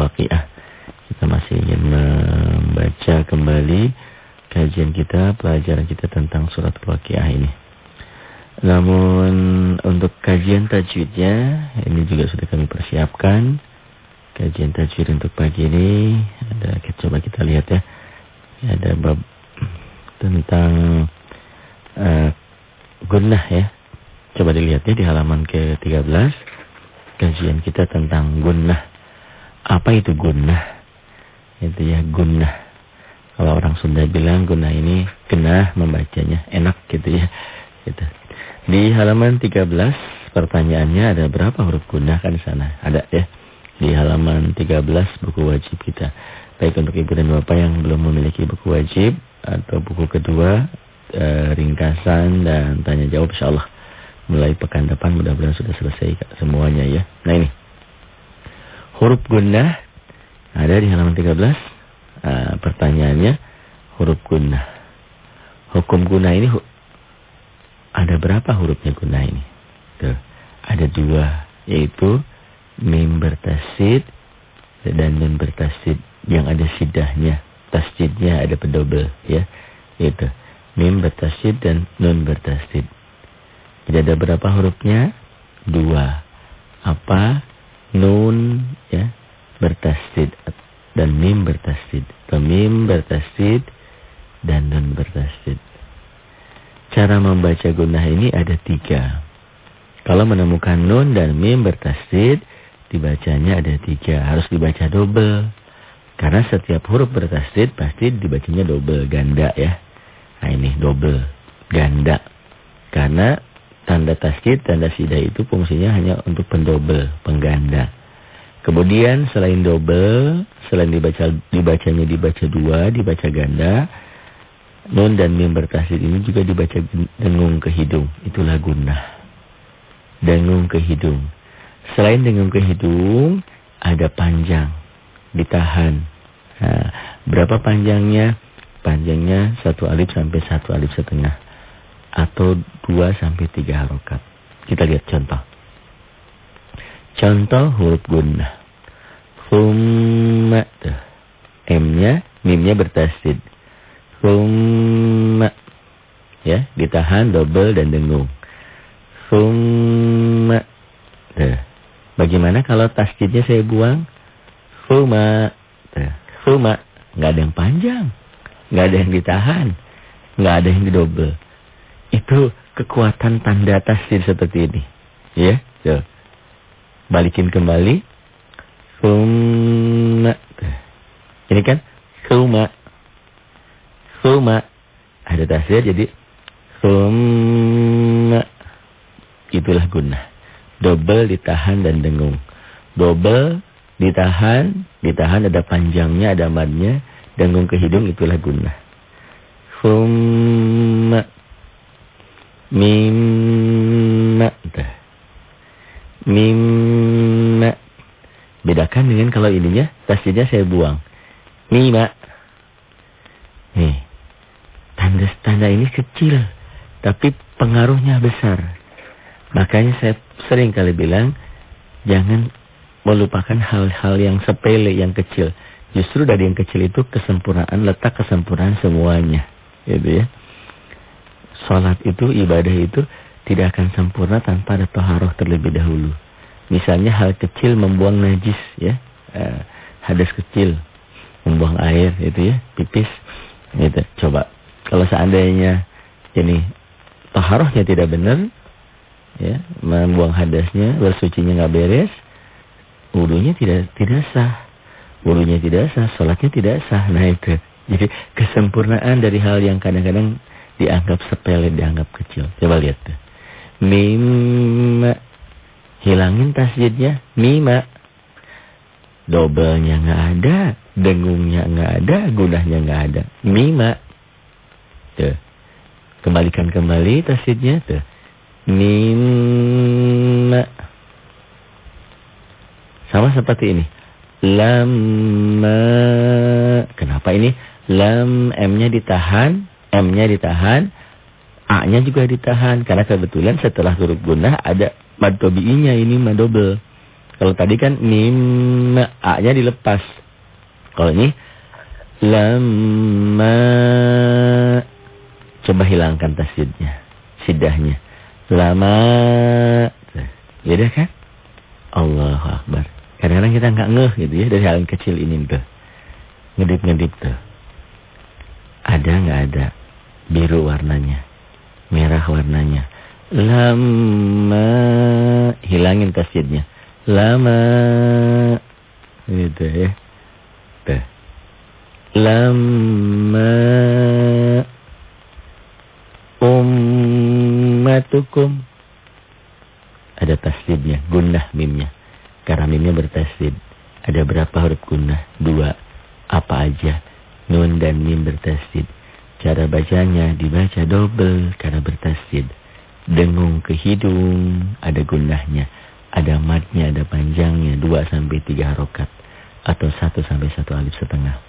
suratul waqiah. Kita masih ingin membaca kembali kajian kita, pelajaran kita tentang suratul waqiah ini. Namun untuk kajian tajwidnya ini juga sudah kami persiapkan. Kajian tajwid untuk pagi ini ada coba kita lihat ya. Ada bab tentang uh, gunnah ya. Coba dilihat ya di halaman ke-13. Kajian kita tentang gunnah. Apa itu gunnah? Itu ya gunnah. Kalau orang Sunda bilang gunnah ini genah membacanya, enak gitu ya. Gitu. Di halaman 13 pertanyaannya ada berapa huruf gunah kan di sana? Ada ya. Di halaman 13 buku wajib kita. Baik untuk ibu dan bapak yang belum memiliki buku wajib atau buku kedua e, ringkasan dan tanya jawab insyaallah mulai pekan depan mudah-mudahan sudah selesai semuanya ya. Nah ini. Huruf gunah ada di halaman 13. E, pertanyaannya huruf gunah. Hukum gunah ini ada berapa hurufnya guna ini? Tuh, ada dua, yaitu mim bertasid dan mim bertasid yang ada sidahnya. Tasjidnya ada pendobel, ya. Itu. Mim bertasid dan nun bertasid. Jadi ada berapa hurufnya? Dua. Apa? Nun, ya, bertasid dan mim bertasid. Atau mim bertasid dan nun bertasid. Cara membaca gunah ini ada tiga. Kalau menemukan nun dan mim bertasdid, dibacanya ada tiga. Harus dibaca double. Karena setiap huruf bertasdid pasti dibacanya double, ganda ya. Nah ini double, ganda. Karena tanda tasdid, tanda sidah itu fungsinya hanya untuk pendobel, pengganda. Kemudian selain double, selain dibaca dibacanya dibaca dua, dibaca ganda, Nun dan mim bertasdid ini juga dibaca dengung ke hidung. Itulah gunnah. Dengung ke hidung. Selain dengung ke hidung, ada panjang. Ditahan. Nah, berapa panjangnya? Panjangnya satu alif sampai satu alif setengah. Atau dua sampai tiga harokat. Kita lihat contoh. Contoh huruf gunnah. Thumma. M-nya, mimnya bertasdid. Summa. Ya, ditahan double dan dengung. Tuh. Bagaimana kalau tasjidnya saya buang? Suma. Tuh. Suma. Nggak ada yang panjang. Nggak ada yang ditahan. Nggak ada yang didouble. Itu kekuatan tanda tasjid seperti ini. Ya, tuh. Balikin kembali. Summa. Ini kan suma. Suma. Ada tasir jadi suma. Itulah guna. Double ditahan dan dengung. Double ditahan, ditahan ada panjangnya, ada madnya. Dengung ke hidung itulah guna. Suma. Mimma. Mimma. Bedakan dengan kalau ininya, tasirnya saya buang. Mima. Nih. Tanda-tanda ini kecil, tapi pengaruhnya besar. Makanya saya sering kali bilang, jangan melupakan hal-hal yang sepele, yang kecil. Justru dari yang kecil itu kesempurnaan, letak kesempurnaan semuanya. Gitu ya. Sholat itu, ibadah itu tidak akan sempurna tanpa ada toharoh terlebih dahulu. Misalnya hal kecil membuang najis ya. Eh, hadas kecil. Membuang air itu ya, pipis. Gitu. Coba kalau seandainya ini taharahnya tidak benar, ya, membuang hadasnya, bersucinya nggak beres, wudunya tidak tidak sah. Wudunya tidak sah, sholatnya tidak sah. Nah itu. Jadi kesempurnaan dari hal yang kadang-kadang dianggap sepele, dianggap kecil. Coba lihat tuh. Mima. Hilangin tasjidnya. Mima. Dobelnya nggak ada. Dengungnya nggak ada. Gunahnya nggak ada. Mima. Tuh. Kembalikan kembali tasjidnya tuh. Mimma. Sama seperti ini. Lama. Kenapa ini? Lam M-nya ditahan, M-nya ditahan, A-nya juga ditahan. Karena kebetulan setelah huruf gunah ada mad nya ini mad double. Kalau tadi kan mim A-nya dilepas. Kalau ini lama coba hilangkan tasjidnya, sidahnya. Lama Beda kan? Allahu Akbar. Kadang-kadang kita nggak ngeh gitu ya dari hal kecil ini tuh. Ngedip-ngedip tuh. Ada nggak ada? Biru warnanya. Merah warnanya. Lama. Hilangin tasjidnya. Lama. Gitu ya. Tuh. Lama. Ummatukum ada tasdidnya, gunnah mimnya. Karena mimnya bertasdid. Ada berapa huruf gunnah? Dua. Apa aja? Nun dan mim bertasdid. Cara bacanya dibaca double karena bertasdid. Dengung ke hidung, ada gunnahnya. Ada matnya, ada panjangnya, dua sampai tiga harokat. Atau satu sampai satu alif setengah.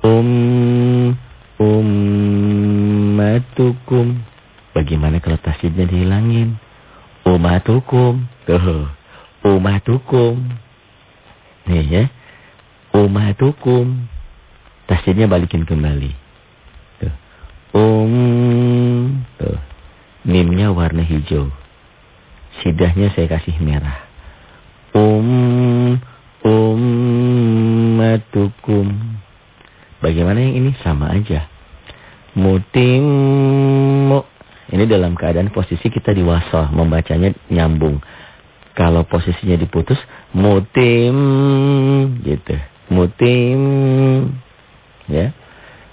Um, ummatukum. Bagaimana kalau tasdidnya dihilangin? Umatukum. Tuh. Umatukum. Nih ya. Umatukum. Tasjidnya balikin kembali. Tuh. Um. Tuh. Mimnya warna hijau. Sidahnya saya kasih merah. Um. Ummatukum. Bagaimana yang ini? Sama aja. Mutimmu ini dalam keadaan posisi kita di wasah, membacanya nyambung. Kalau posisinya diputus, mutim, gitu. Mutim, ya.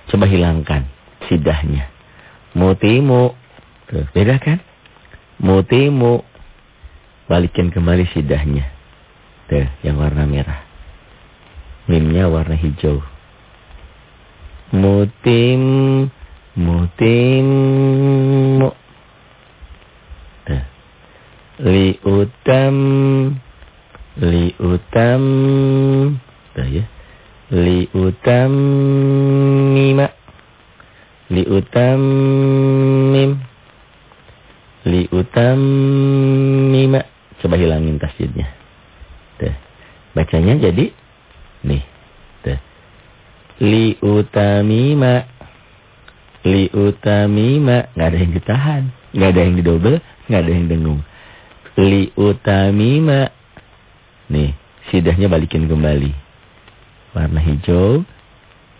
Coba hilangkan sidahnya. Mutimu, tuh, beda kan? Mutimu, balikin kembali sidahnya. Tuh, yang warna merah. Mimnya warna hijau. Mutim, mutimmu li utam li utam dah ya li utam mima li utam mim li utam mima coba hilangin tasjidnya. Tuh. Bacanya jadi nih. Tuh. Li utamima li utamima nggak ada yang ditahan. Nggak ada yang didobel. Nggak ada yang dengung. Li utamima nih sidahnya balikin kembali. Warna hijau.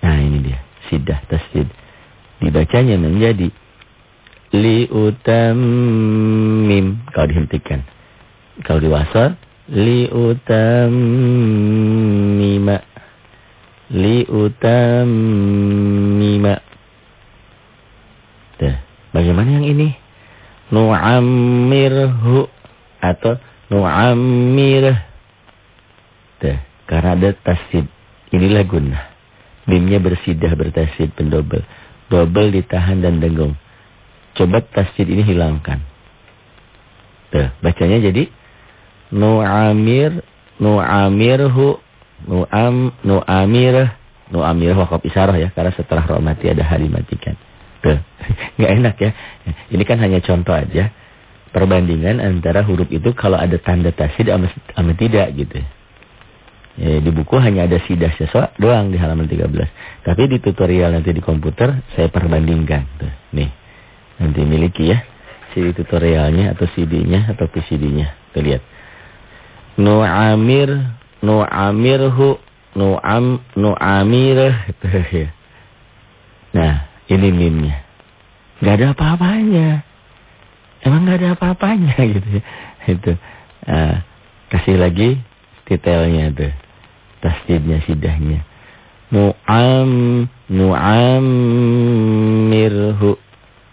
Nah ini dia. Sidah tasjid dibacanya menjadi li utamim kalau dihentikan kalau diwasal li utamima li utamima Bagaimana yang ini? Nu'ammirhu atau nu'ammirh. Tuh, karena ada tasid. Inilah guna. Mimnya bersidah bertasid pendobel. Dobel ditahan dan dengung. Coba tasid ini hilangkan. Tuh, bacanya jadi nu'amir nu'amirhu nu'am nu'amirh nu'amirh wakaf isyarah ya karena setelah roh mati ada hari matikan. Tuh, nggak enak ya. Ini kan hanya contoh aja. Perbandingan antara huruf itu kalau ada tanda sama, sama tidak gitu. Ya, di buku hanya ada sidah sesuatu doang di halaman 13. Tapi di tutorial nanti di komputer saya perbandingkan. Tuh, nih, nanti miliki ya. CD tutorialnya atau CD-nya atau PCD-nya. Tuh lihat. Nu'amir, nu'amirhu, nu'am, nu'amirah. Tuh ya. Nah, ini mimnya. Gak ada apa-apanya. Emang gak ada apa-apanya gitu ya. Itu. Uh, kasih lagi detailnya tuh. Tasjidnya, sidahnya. Nu'am, nu'am mirhu.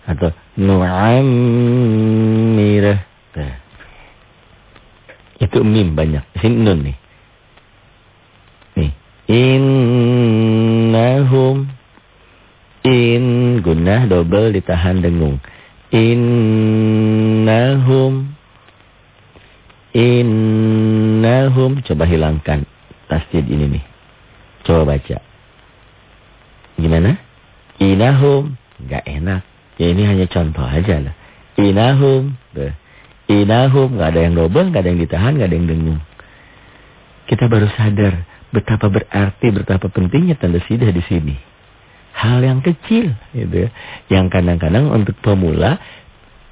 Atau nu'am mirah. Nah. Itu mim banyak. Sini nun nih. Nih. Innahum In gunnah double ditahan dengung. Innahum Innahum coba hilangkan tasjid ini nih. Coba baca. Gimana? Inahum enggak enak. Ya ini hanya contoh aja lah. Inahum. Inahum enggak ada yang double, enggak ada yang ditahan, enggak ada yang dengung. kita baru sadar betapa berarti, betapa pentingnya tanda sidah di sini. Hal yang kecil, gitu ya. Yang kadang-kadang untuk pemula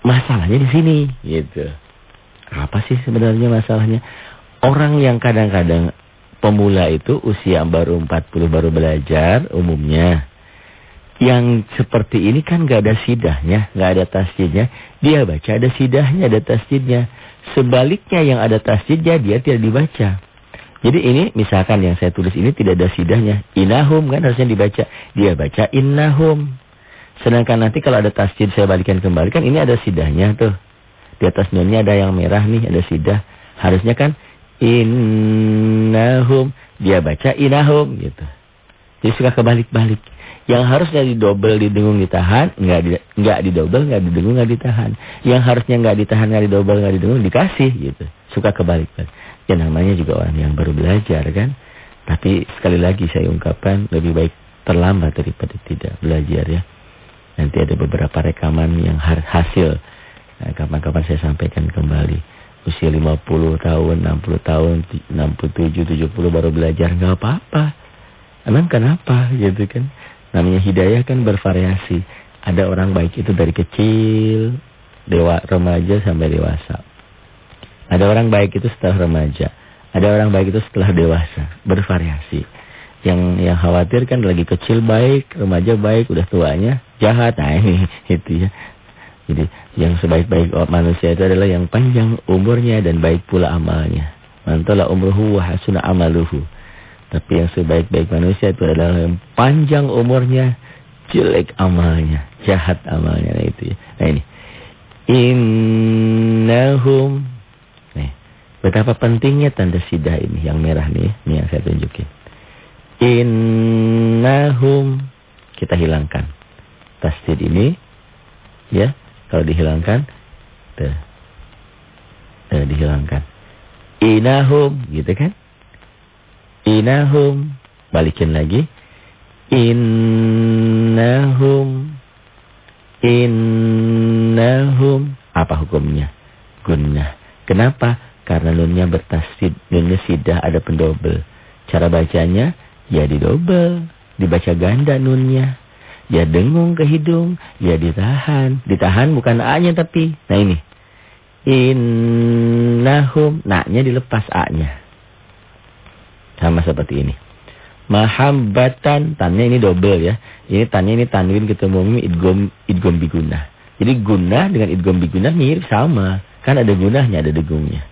masalahnya di sini, gitu. Apa sih sebenarnya masalahnya? Orang yang kadang-kadang pemula itu usia baru 40 baru belajar umumnya. Yang seperti ini kan gak ada sidahnya, gak ada tasjidnya. Dia baca ada sidahnya, ada tasjidnya. Sebaliknya yang ada tasjidnya dia tidak dibaca. Jadi ini misalkan yang saya tulis ini tidak ada sidahnya. Inahum kan harusnya dibaca. Dia baca innahum. Sedangkan nanti kalau ada tasjid saya balikan kembali kan ini ada sidahnya tuh. Di atas nunnya ada yang merah nih, ada sidah. Harusnya kan innahum. Dia baca inahum gitu. Jadi suka kebalik-balik. Yang harusnya didobel, didengung, ditahan, nggak di, nggak didobel, nggak didengung, nggak ditahan. Yang harusnya nggak ditahan, nggak didobel, nggak didengung, dikasih gitu. Suka kebalik-balik. Ya namanya juga orang yang baru belajar kan. Tapi sekali lagi saya ungkapkan lebih baik terlambat daripada tidak belajar ya. Nanti ada beberapa rekaman yang hasil. Nah, kapan-kapan saya sampaikan kembali. Usia 50 tahun, 60 tahun, 67, 70 baru belajar nggak apa-apa. Emang kenapa gitu kan? Namanya hidayah kan bervariasi. Ada orang baik itu dari kecil, dewa remaja sampai dewasa. Ada orang baik itu setelah remaja. Ada orang baik itu setelah dewasa. Bervariasi. Yang yang khawatir kan lagi kecil baik, remaja baik, udah tuanya jahat. Nah ini itu ya. Jadi yang sebaik-baik manusia itu adalah yang panjang umurnya dan baik pula amalnya. Mantola umruhu wa hasuna amaluhu. Tapi yang sebaik-baik manusia itu adalah yang panjang umurnya, jelek amalnya, jahat amalnya. Nah itu ya. Nah ini. Innahum. Nih. Betapa pentingnya tanda sidah ini. Yang merah nih. Ini yang saya tunjukin. Innahum. Kita hilangkan. Tasdid ini. Ya. Kalau dihilangkan. Tuh. Tuh dihilangkan. Innahum. Gitu kan. Inahum. Balikin lagi. Innahum. Innahum. Apa hukumnya? Gunnah. Kenapa? Karena nunnya bertasdid. Nunnya sidah ada pendobel. Cara bacanya, ya didobel. Dibaca ganda nunnya. Ya dengung ke hidung. Ya ditahan. Ditahan bukan A-nya tapi. Nah ini. Innahum. Nak-nya dilepas A-nya. Sama seperti ini. Mahabbatan, tannya ini double ya. Ini tannya ini tanwin ketemu idgom idgom biguna. Jadi guna dengan idgom biguna mirip sama. Kan ada gunahnya, ada degungnya.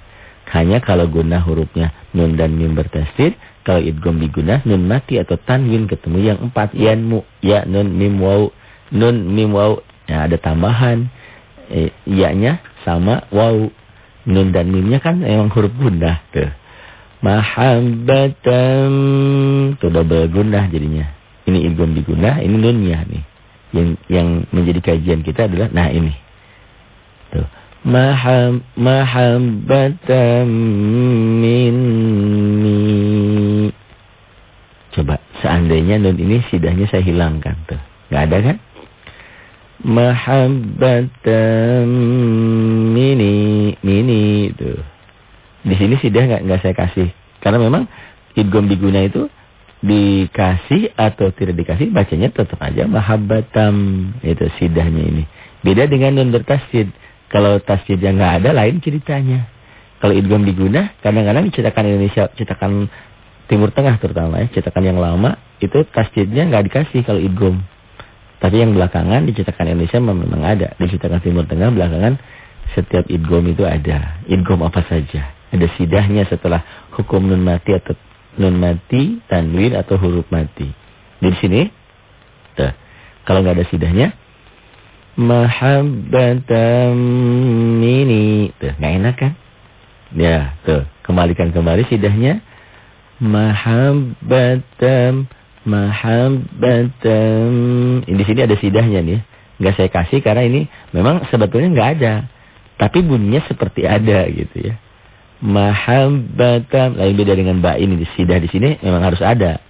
Hanya kalau guna hurufnya nun dan mim bertasdid, kalau idgom biguna nun mati atau tanwin ketemu yang empat yanmu, ya nun mim waw, nun mim waw. Ya, ada tambahan. E, ya-nya sama waw. Nun dan mimnya kan emang huruf gunah tuh. Mahabbatan. Itu double gunah jadinya. Ini idgham digunah, ini nunnya nih. Yang yang menjadi kajian kita adalah nah ini. Tuh. Mahab mahabbatan minni. Coba seandainya nun ini sidahnya saya hilangkan tuh. Enggak ada kan? Mahabbatan mini mini tuh. Di sini sidah nggak nggak saya kasih. Karena memang idgom diguna itu dikasih atau tidak dikasih bacanya tetap aja mahabbatam itu sidahnya ini. Beda dengan nun bertasjid. Kalau tasjidnya nggak ada lain ceritanya. Kalau idgom diguna kadang-kadang cetakan Indonesia, cetakan Timur Tengah terutama ya, cetakan yang lama itu tasjidnya nggak dikasih kalau idgom. Tapi yang belakangan di cetakan Indonesia memang ada. Di cetakan Timur Tengah belakangan setiap idgom itu ada. Idgom apa saja. Ada sidahnya setelah hukum nun mati atau nun mati, tanwin atau huruf mati. Di sini, tuh. Kalau nggak ada sidahnya, mahabbatam mini. Tuh, nggak enak kan? Ya, tuh. Kembalikan kembali sidahnya. Mahabbatam, mahabbatam. Di sini ada sidahnya nih. Nggak saya kasih karena ini memang sebetulnya nggak ada. Tapi bunyinya seperti ada gitu ya mahabbatan lain beda dengan ba ini di sidah di sini memang harus ada.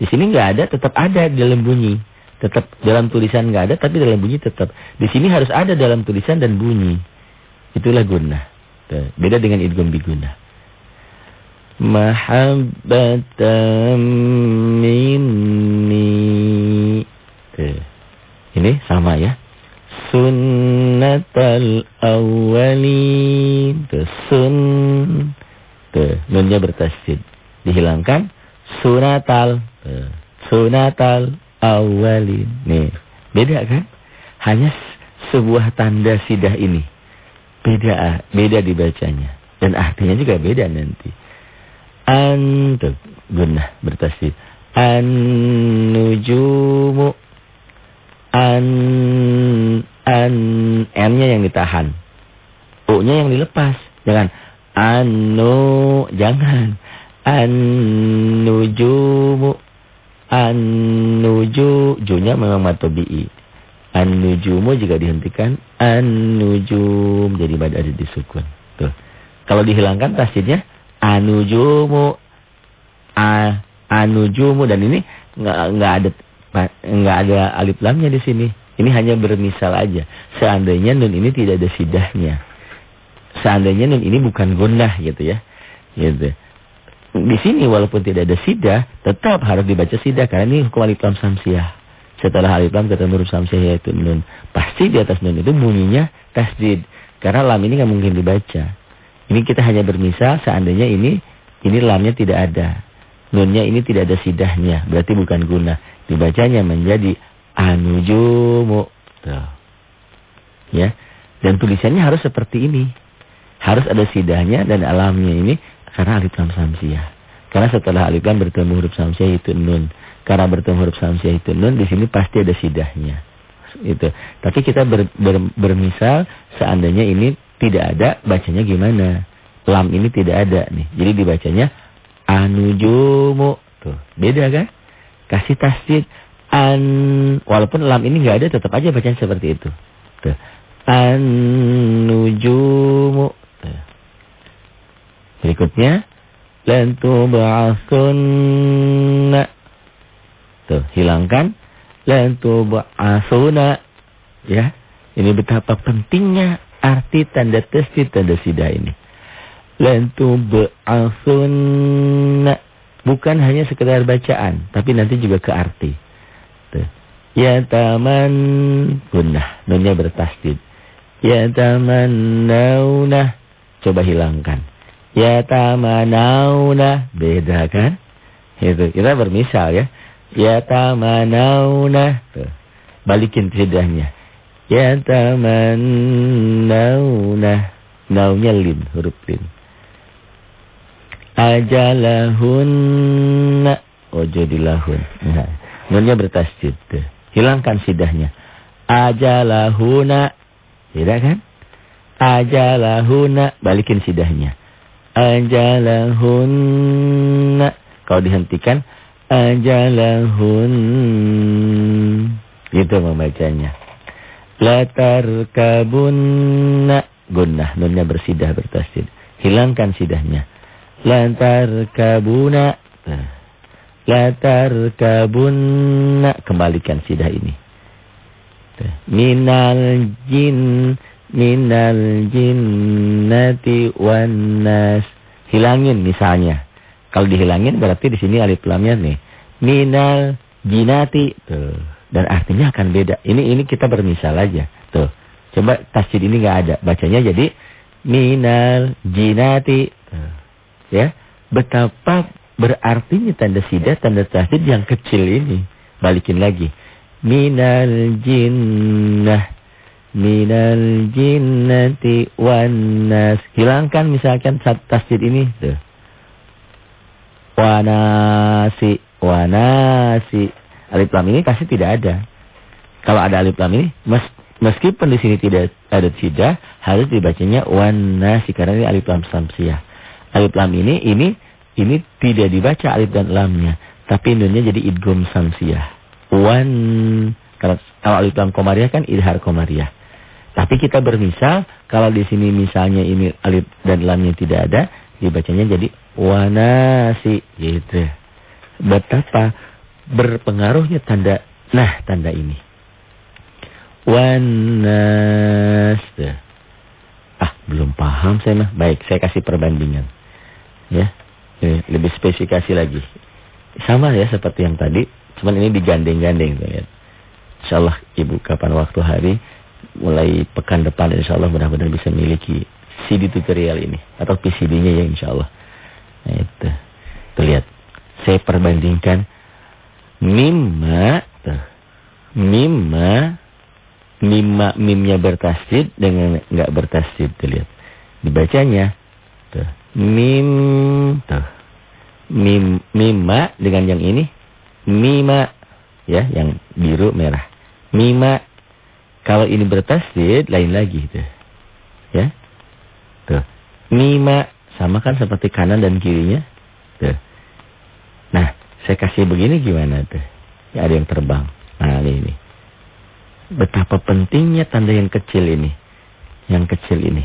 Di sini nggak ada, tetap ada di dalam bunyi. Tetap dalam tulisan nggak ada, tapi dalam bunyi tetap. Di sini harus ada dalam tulisan dan bunyi. Itulah guna. Beda dengan idgham biguna. Mahabbatan minni. Tuh. Ini sama ya. Sunnatal awwalin. Tuh, sun. Tuh, nunnya bertasjid. Dihilangkan. Sunatal. Tuh, sunatal awwalin. Nih, beda kan? Hanya sebuah tanda sidah ini. Beda beda dibacanya. Dan artinya juga beda nanti. An, tuh, gunnah bertasjid. An-nujumu an an n-nya yang ditahan. U-nya yang dilepas. Jangan anu, jangan. An-nujumu an-nuju, junya memang matobi'i. An-nujumu juga dihentikan an-nujum jadi pada ada. Tuh. Kalau dihilangkan tasjidnya anujumu a anujumu dan ini nggak nggak ada nggak ada alif lamnya di sini. Ini hanya bermisal aja. Seandainya nun ini tidak ada sidahnya. Seandainya nun ini bukan gunnah gitu ya. Gitu. Di sini walaupun tidak ada sidah, tetap harus dibaca sidah karena ini hukum alif lam samsiah. Setelah alif lam ketemu huruf samsiah yaitu nun. Pasti di atas nun itu bunyinya tasdid. Karena lam ini nggak mungkin dibaca. Ini kita hanya bermisal seandainya ini ini lamnya tidak ada. Nunnya ini tidak ada sidahnya, berarti bukan guna dibacanya menjadi anujumu. Tuh. Ya. Dan tulisannya harus seperti ini. Harus ada sidahnya dan alamnya ini karena alif lam samsiah. Karena setelah alif lam bertemu huruf samsiah itu nun. Karena bertemu huruf samsiah itu nun, di sini pasti ada sidahnya. Itu. Tapi kita ber, ber, bermisal seandainya ini tidak ada, bacanya gimana? Lam ini tidak ada nih. Jadi dibacanya anujumu. Tuh, beda kan? kasih tasdid an walaupun lam ini nggak ada tetap aja bacaan seperti itu. Tuh. An nujumu. Tuh. Berikutnya tub'atsunna. Tuh, hilangkan lan tub'atsuna. Ya. Ini betapa pentingnya arti tanda tasdid tanda sidah ini. Lan tub'atsunna bukan hanya sekedar bacaan, tapi nanti juga ke arti. Ya taman gunnah, nunnya bertasdid. Ya taman nauna, coba hilangkan. Ya tamanauna, beda kan? Itu kita bermisal ya. Ya tamanauna, tuh. Balikin tidaknya. Ya tamanauna, naunya lin, huruf lin. Ajalahunna. Ojo dilahun nah, nunnya bertasjid hilangkan sidahnya. Ajalahuna. Tidak kan? Ajalahuna. Balikin sidahnya. Ajalahunna. Kalau dihentikan ajalahun. Itu membacanya latar kabunna gunnah nunnya bersidah bertasjid hilangkan sidahnya Lantar kabuna. Lantar kabuna. Kembalikan sidah ini. Minal jin. Minal jinnati wan nas. Hilangin misalnya. Kalau dihilangin berarti di sini alif lamnya nih. Minal jinati. Tuh. Dan artinya akan beda. Ini ini kita bermisal aja. Tuh. Coba tasjid ini nggak ada. Bacanya jadi minal jinati. Tuh. Ya, betapa berartinya tanda sidah, tanda tahdid yang kecil ini. Balikin lagi. Minal jinnah. Minal jinnati wan nas. Hilangkan misalkan tasdid ini. Tuh. Wanasi. Wanasi. Alif lam ini kasih tidak ada. Kalau ada alif lam ini, mes, meskipun di sini tidak ada sidah, harus dibacanya wanasi karena ini alif lam samsiah alif lam ini ini ini tidak dibaca alif dan lamnya, tapi nunnya jadi idgham samsiah. Wan kalau, alif lam komariah kan idhar komariah. Tapi kita bermisal kalau di sini misalnya ini alif dan lamnya tidak ada, dibacanya jadi wanasi gitu. Betapa berpengaruhnya tanda nah tanda ini. Wanas. Ah, belum paham saya mah. Baik, saya kasih perbandingan. Ya. Lebih spesifikasi lagi. Sama ya seperti yang tadi, cuman ini digandeng-gandeng lihat. Insyaallah Ibu kapan waktu hari mulai pekan depan insyaallah mudah-mudahan bisa miliki CD tutorial ini atau PCD-nya ya insyaallah. Nah itu. Tuh lihat. Saya perbandingkan mimma. Mimma mimma mimnya bertasdid dengan enggak bertasdid tuh lihat. Dibacanya tuh. Mim tuh. Mim mimma dengan yang ini mima ya yang biru merah. Mima. Kalau ini bertasdid lain lagi tuh. Ya. Tuh. Mima sama kan seperti kanan dan kirinya. Tuh. Saya kasih begini gimana tuh? Ya ada yang terbang. Nah, ini ini. Betapa pentingnya tanda yang kecil ini. Yang kecil ini.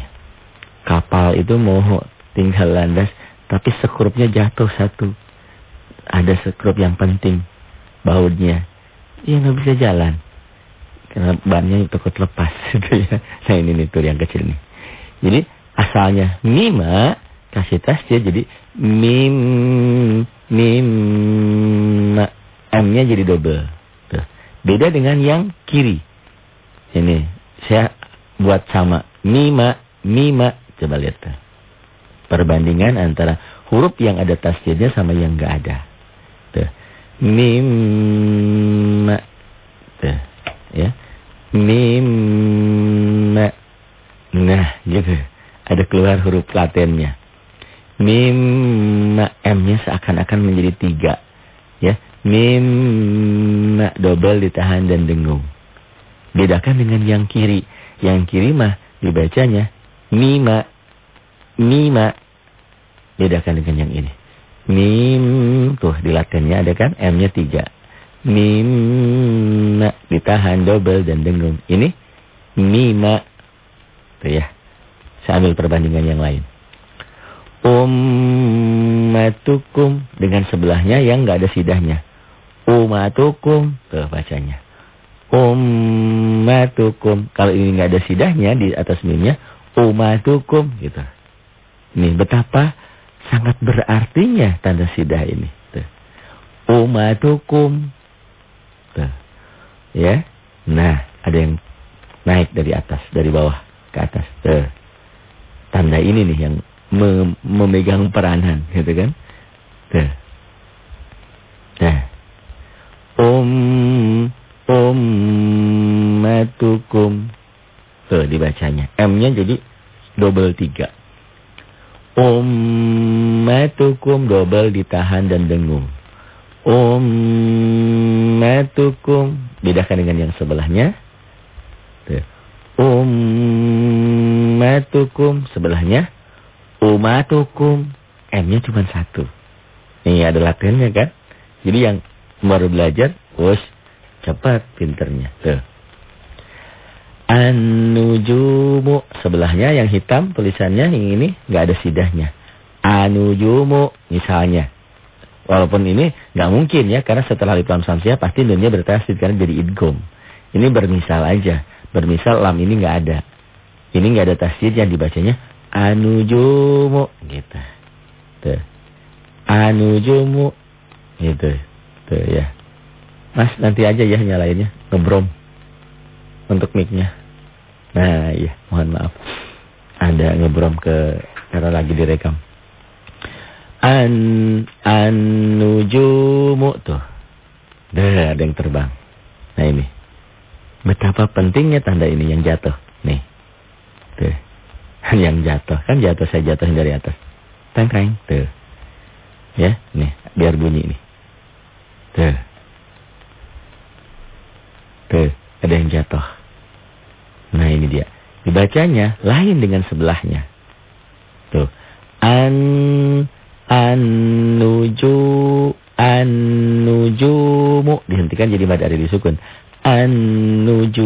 Kapal itu mau tinggal landas tapi sekrupnya jatuh satu. Ada sekrup yang penting bautnya. Ya nggak bisa jalan. Karena bannya takut lepas gitu ya. Nah ini nih tur yang kecil nih. Jadi asalnya mima kasih tasjid jadi mim mim m-nya jadi double. Tuh. Beda dengan yang kiri. Ini saya buat sama mima mima coba lihat tuh. Perbandingan antara huruf yang ada tasjidnya sama yang enggak ada. Tuh. Mim tuh ya. Mim Nah, gitu. Ada keluar huruf latennya. Mim M-nya seakan-akan menjadi tiga. Ya. Mim double ditahan dan dengung. Bedakan dengan yang kiri. Yang kiri mah dibacanya mima. Mima. Bedakan dengan yang ini. Mim. Tuh di latennya ada kan M-nya tiga. Mim ditahan double dan dengung. Ini mima. Tuh ya. Saya ambil perbandingan yang lain. Ummatukum dengan sebelahnya yang enggak ada sidahnya. Ummatukum tuh bacanya. Ummatukum kalau ini enggak ada sidahnya di atas mimnya ummatukum gitu. Ini betapa sangat berartinya tanda sidah ini. Tuh. Ummatukum. Tuh. Ya. Nah, ada yang naik dari atas, dari bawah ke atas. Tuh. Tanda ini nih yang mem memegang peranan, gitu kan? Tuh. Nah. Om ummatukum. Tuh dibacanya. M-nya jadi double tiga. Ummatukum double ditahan dan dengung. Ummatukum. Bedakan dengan yang sebelahnya. Tuh. Ummatukum. Sebelahnya. Umatukum. M-nya cuma satu. Ini ada latihannya kan. Jadi yang baru belajar, us cepat pinternya. Tuh. Anujumu sebelahnya yang hitam tulisannya yang ini nggak ada sidahnya. Anujumu misalnya. Walaupun ini nggak mungkin ya karena setelah alif lam samsiah pasti dunia bertasid karena jadi idgom. Ini bermisal aja. Bermisal lam ini nggak ada. Ini nggak ada tasjid yang dibacanya anujumu gitu. Tuh. Anujumu gitu. Tuh ya. Mas nanti aja ya nyalainnya ngebrom untuk mic-nya. Nah, iya, mohon maaf. Ada ngebrom ke karena lagi direkam. An anujumu tuh. Dah ada yang terbang. Nah ini. Betapa pentingnya tanda ini yang jatuh. Nih. Tuh. Yang jatuh. Kan jatuh saya jatuhin dari atas. Tengkeng. Tuh. Ya, nih. Biar bunyi nih. Tuh. Tuh. Ada yang jatuh. Nah ini dia. Dibacanya lain dengan sebelahnya. Tuh. An anuju anujumu dihentikan jadi mad ada disukun. Anujum.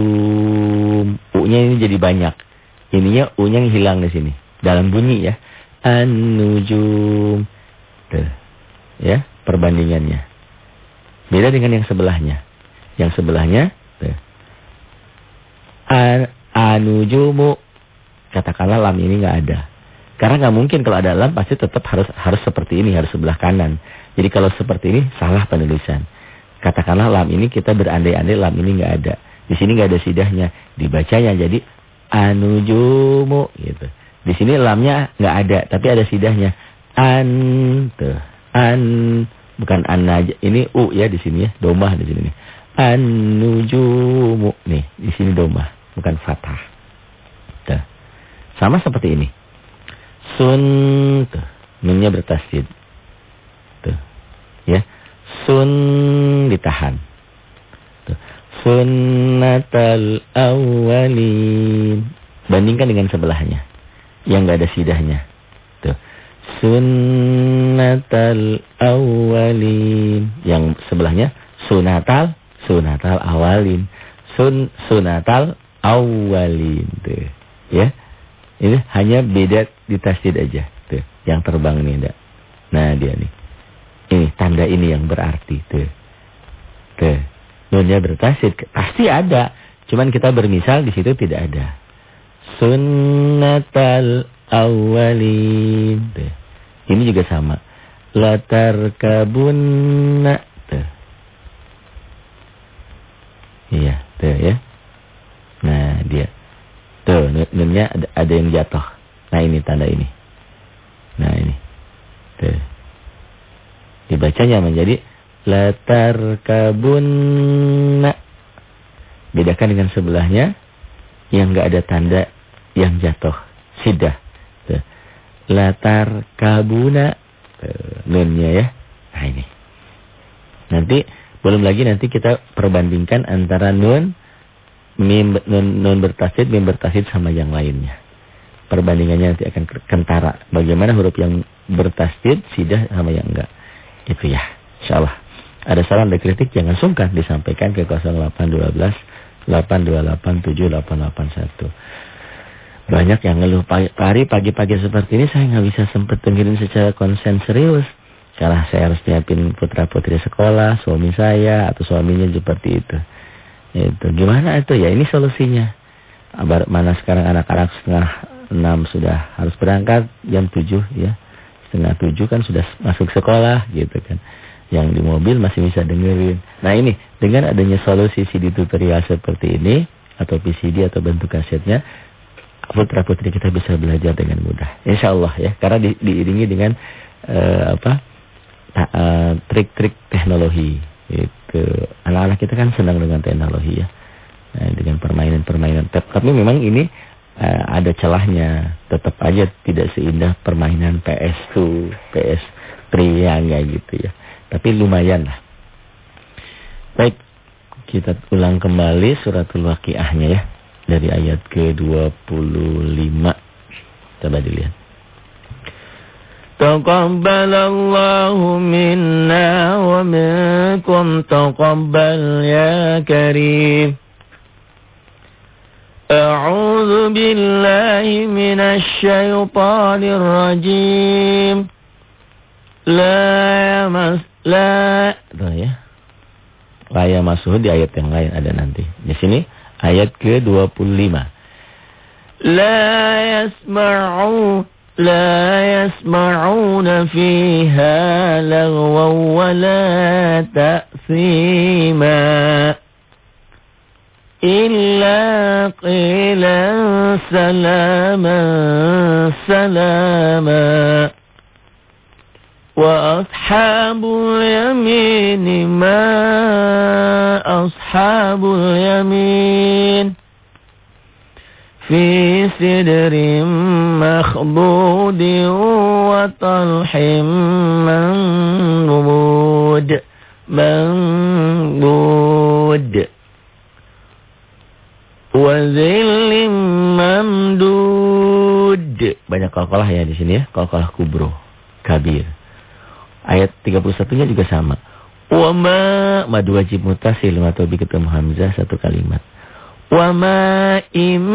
U-nya ini jadi banyak. Ininya U-nya hilang di sini. Dalam bunyi ya. Anujum. Tuh. Ya, perbandingannya. Beda dengan yang sebelahnya. Yang sebelahnya tuh. An anujumu. Katakanlah lam ini nggak ada. Karena nggak mungkin kalau ada lam pasti tetap harus harus seperti ini, harus sebelah kanan. Jadi kalau seperti ini salah penulisan. Katakanlah lam ini kita berandai-andai lam ini nggak ada. Di sini nggak ada sidahnya, dibacanya jadi anujumu gitu. Di sini lamnya nggak ada, tapi ada sidahnya. An tuh. An bukan an aja. Ini u ya di sini ya, domah di sini nih. An-nujumu. Nih, di sini domah, bukan fathah. Tuh. Sama seperti ini. Sun tuh. Nunnya bertasjid. Tuh. Ya. Sun ditahan. Sunnatal awalin. Bandingkan dengan sebelahnya yang nggak ada sidahnya. Tuh. Sunnatal awalin. Yang sebelahnya sunatal, sunatal awalin. Sun sunatal awalin. Tuh. Ya. Ini hanya beda di tasdid aja. Tuh. Yang terbang ini enggak. Nah, dia nih. Ini tanda ini yang berarti tuh. Tuh. Nunnya bertasdid pasti ada. Cuman kita bermisal di situ tidak ada sunnatal awalin. Ini juga sama. Latar kabunna. Iya, tuh ya. Nah, dia. Tuh, nunnya ada, ada yang jatuh. Nah, ini tanda ini. Nah, ini. Tuh. Dibacanya menjadi latar kabunna. Bedakan dengan sebelahnya yang enggak ada tanda yang jatuh. Sidah. Latar kabuna. Nunnya ya. Nah ini. Nanti belum lagi nanti kita perbandingkan antara nun mim, nun, nun bertasid, mim bertasid sama yang lainnya. Perbandingannya nanti akan kentara. Bagaimana huruf yang bertasdid, sidah sama yang enggak. Itu ya. InsyaAllah. Ada saran dan kritik jangan sungkan disampaikan ke 0812 828 7881. Banyak yang ngeluh pagi pagi-pagi seperti ini saya nggak bisa sempat dengerin secara konsen serius. Karena saya harus nyiapin putra-putri sekolah, suami saya atau suaminya seperti itu. Itu gimana itu ya ini solusinya. Mana sekarang anak-anak setengah enam sudah harus berangkat jam tujuh ya. Setengah tujuh kan sudah masuk sekolah gitu kan. Yang di mobil masih bisa dengerin. Nah ini dengan adanya solusi CD tutorial seperti ini atau PCD atau bentuk kasetnya putra-putri kita bisa belajar dengan mudah. Insya Allah ya. Karena di, diiringi dengan uh, apa eh, trik-trik uh, teknologi. Itu anak-anak kita kan senang dengan teknologi ya. Nah, dengan permainan-permainan. Tapi memang ini uh, ada celahnya. Tetap aja tidak seindah permainan PS2, PS3 yang gitu ya. Tapi lumayan lah. Baik, kita ulang kembali suratul waqiahnya ya dari ayat ke-25. Coba dilihat. Taqabbalallahu minna wa minkum taqabbal ya karim. A'udzu billahi minasy syaithanir rajim. La yamas la. Tuh ya. La yamassuh di ayat yang lain ada nanti. Di sini ayat ke-25. La yasma'u la yasma'una fiha lagwan wa la ta'thima illa qilan salaman salama وأصحاب اليمين ما أصحاب اليمين في سدر مخضود وطلح منضود منضود وذل ممدود banyak kalkalah ya di sini ya kalkalah kubro kabir Ayat 31-nya juga sama. Wa ma madu wajib mutasil atau ketemu hamzah satu kalimat. Wa ma im.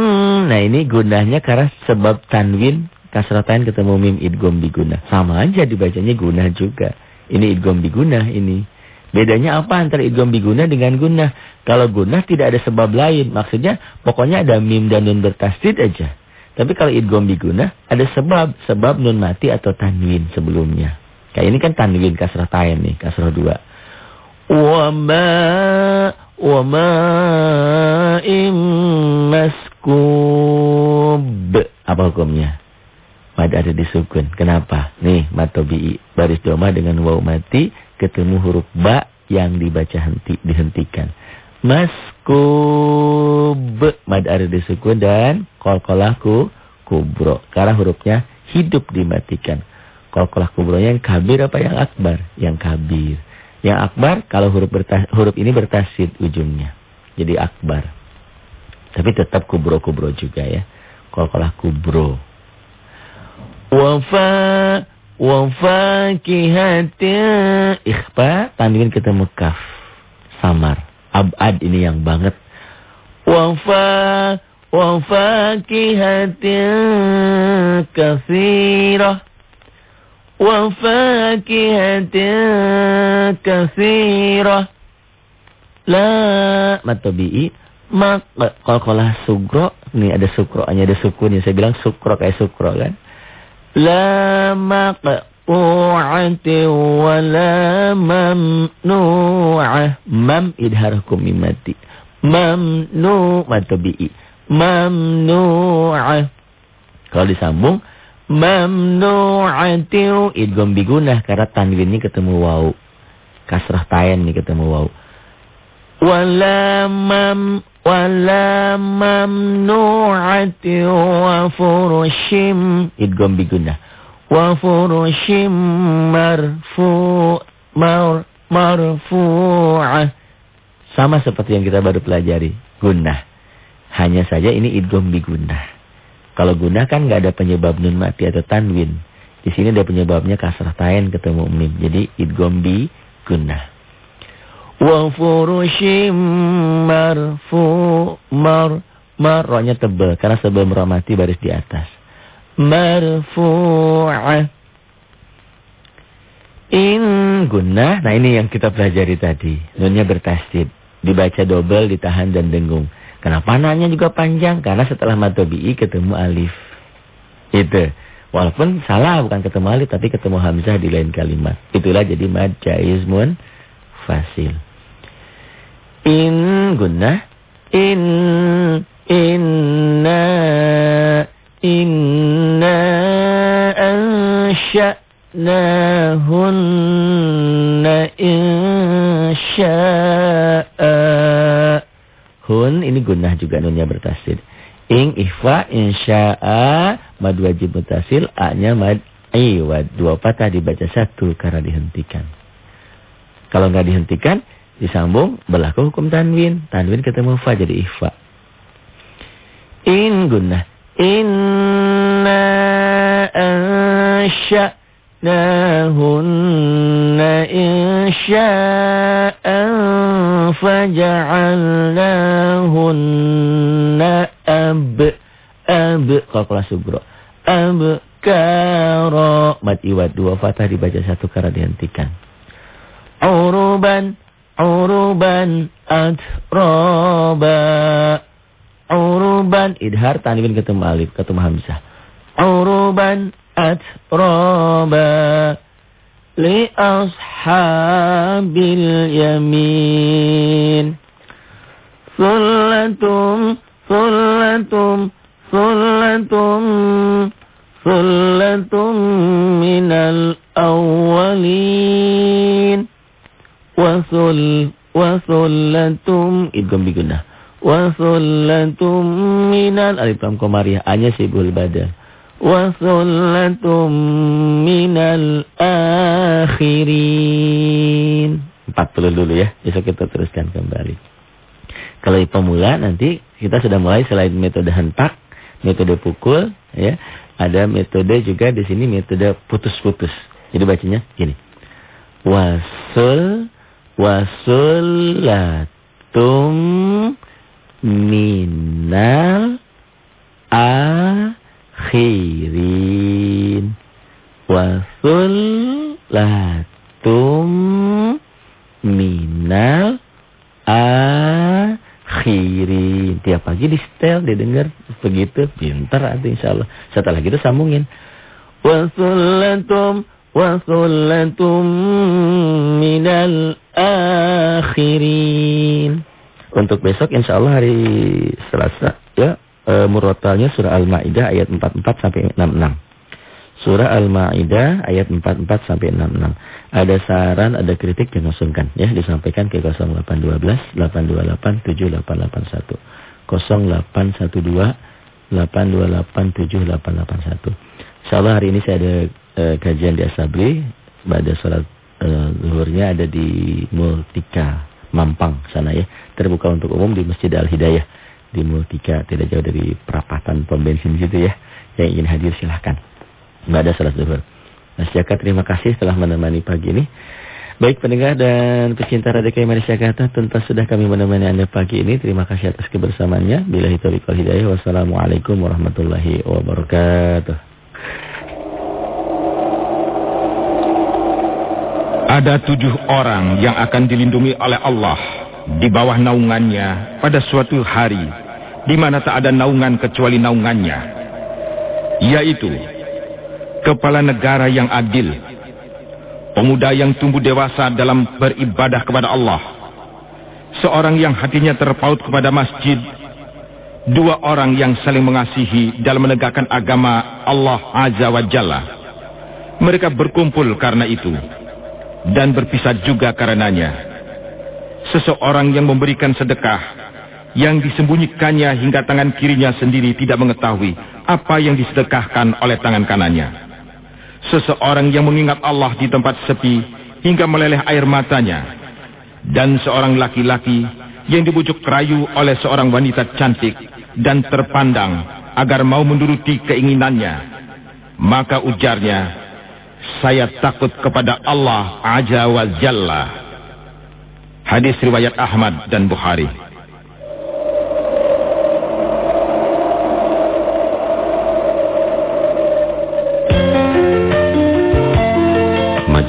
Nah ini gunanya karena sebab tanwin kasratain ketemu mim idgom diguna. Sama aja dibacanya guna juga. Ini idgom diguna ini. Bedanya apa antara idgom diguna dengan guna? Kalau guna tidak ada sebab lain. Maksudnya pokoknya ada mim dan nun bertasdid aja. Tapi kalau idgham biguna ada sebab, sebab nun mati atau tanwin sebelumnya. Kayak ini kan tanwin kasrah tain nih, kasrah dua. Wa ma wa ma maskub. Apa hukumnya? Mad ada di sukun. Kenapa? Nih, matobi baris doma dengan waw mati ketemu huruf ba yang dibaca henti dihentikan. Maskub mad ada di sukun dan kolkolaku kubro. Karena hurufnya hidup dimatikan. Kolkolah kubro yang kabir apa yang akbar? Yang kabir. Yang akbar kalau huruf bertas, huruf ini bertasid ujungnya. Jadi akbar. Tapi tetap kubro-kubro juga ya. Kolkolah kubro. Wafa wafakihatin ikhfa tanwin ketemu kaf samar abad ini yang banget wafa wafakihatin katsirah wafakihatin katsirah la matobi'i mak kalau sugro nih ada sukronya ada sukunnya saya bilang sukro kayak sukro kan لا مقطوعة ولا ممنوعة مم إدهاركم مماتي mamnu matobi'i mamnu'ah kalau disambung mamnu'atiu idgham bigunah karena tanwinnya ketemu waw kasrah tayan nih ketemu waw wala mam wala mamnu'ati wa furushim. Idgham bigunnah wa furushim marfu mar marfu'ah sama seperti yang kita baru pelajari. Gunnah. Hanya saja ini idgham bigunnah kalau gunnah kan nggak ada penyebab nun mati atau tanwin. Di sini ada penyebabnya kasrah tain ketemu mim jadi idgham bi gunnah wa furushim marfu mar mar. Rohnya tebal karena sebelum roh mati baris di atas. Marfu'ah. In gunnah nah ini yang kita pelajari tadi. Nunnya bertasdid. Dibaca double ditahan dan dengung kenapa nanya juga panjang karena setelah matobi'i ketemu alif. Itu. Walaupun salah bukan ketemu alif tapi ketemu hamzah di lain kalimat. Itulah jadi mad jaizmun fasil. In gunnah in inna inna ansha'nahunna juga nunnya bertasil. Ing ihfa insya'a mad wajib mutasil a-nya mad iwad dua patah dibaca satu karena dihentikan. Kalau nggak dihentikan, disambung berlaku hukum tanwin. Tanwin ketemu fa jadi ikhfa. In gunnah. Inna ansha'nahunna insha'an faja'alnahunna ab ab kalau kelas subro ab karo mat iwad dua fatah dibaca satu karena dihentikan. Uruban, uruban, atraba. Uruban, idhar tanwin ketemu alif, ketemu atraba. Li ashabil yamin. Sullatum, sullatum, sullatum. Sullatum minal awwalin. Wasul wasullatum idgham bigunnah. Wasullatum minal alif lam qamariyah hanya sibul badal. Wasullatum minal akhirin. 40 dulu ya. Besok kita teruskan kembali. Kalau pemula nanti kita sudah mulai selain metode hentak, metode pukul ya, ada metode juga di sini metode putus-putus. Jadi bacanya gini. Wasul wasulatum minal akhirin wasulatum minal akhirin. Tiap pagi di setel, didengar begitu, pintar nanti insya Allah. Setelah gitu sambungin. Wasulatum wasulatum minal akhirin. Untuk besok insya Allah hari Selasa ya e, murotalnya surah Al-Maidah ayat 44 sampai 66. Surah Al-Maidah ayat 44 sampai 66. Ada saran, ada kritik dimasukkan ya, disampaikan ke 0812 828 7881. 0812 828 7881. Insyaallah hari ini saya ada e, kajian di Asabri, pada sholat e, zuhurnya ada di Multika Mampang sana ya. Terbuka untuk umum di Masjid Al-Hidayah di Multika, tidak jauh dari perapatan pom bensin situ ya. Yang ingin hadir silahkan. Mbak ada salat zuhur. Mas Jaka terima kasih telah menemani pagi ini. Baik pendengar dan pecinta Radio KM Jakarta, tentu sudah kami menemani Anda pagi ini. Terima kasih atas kebersamaannya. Bila wal hidayah. Wassalamualaikum warahmatullahi wabarakatuh. Ada tujuh orang yang akan dilindungi oleh Allah di bawah naungannya pada suatu hari di mana tak ada naungan kecuali naungannya, yaitu kepala negara yang adil, pemuda yang tumbuh dewasa dalam beribadah kepada Allah, seorang yang hatinya terpaut kepada masjid, dua orang yang saling mengasihi dalam menegakkan agama Allah Azza wa Jalla. Mereka berkumpul karena itu dan berpisah juga karenanya. Seseorang yang memberikan sedekah yang disembunyikannya hingga tangan kirinya sendiri tidak mengetahui apa yang disedekahkan oleh tangan kanannya. Seseorang yang mengingat Allah di tempat sepi hingga meleleh air matanya. Dan seorang laki-laki yang dibujuk rayu oleh seorang wanita cantik dan terpandang agar mau menuruti keinginannya. Maka ujarnya, saya takut kepada Allah Aja wa Jalla. Hadis riwayat Ahmad dan Bukhari.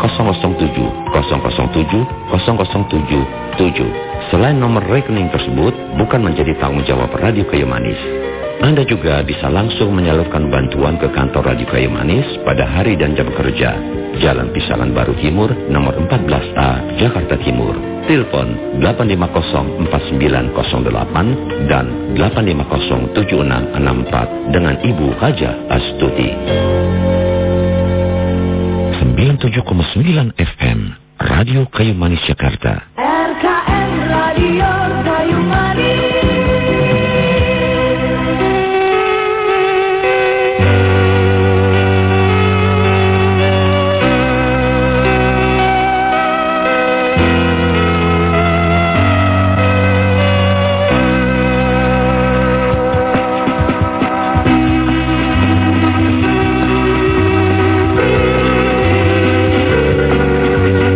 007 007 0077 Selain nomor rekening tersebut bukan menjadi tanggung jawab Radio Kayu Manis. Anda juga bisa langsung menyalurkan bantuan ke kantor Radio Kayu Manis pada hari dan jam kerja. Jalan Pisangan Baru Timur, nomor 14A, Jakarta Timur. Telepon 8504908 dan 8507664 dengan Ibu Haja Astuti. 97,9 FM Radio Kayu Manis Jakarta. RKM Radio Kayu Manis.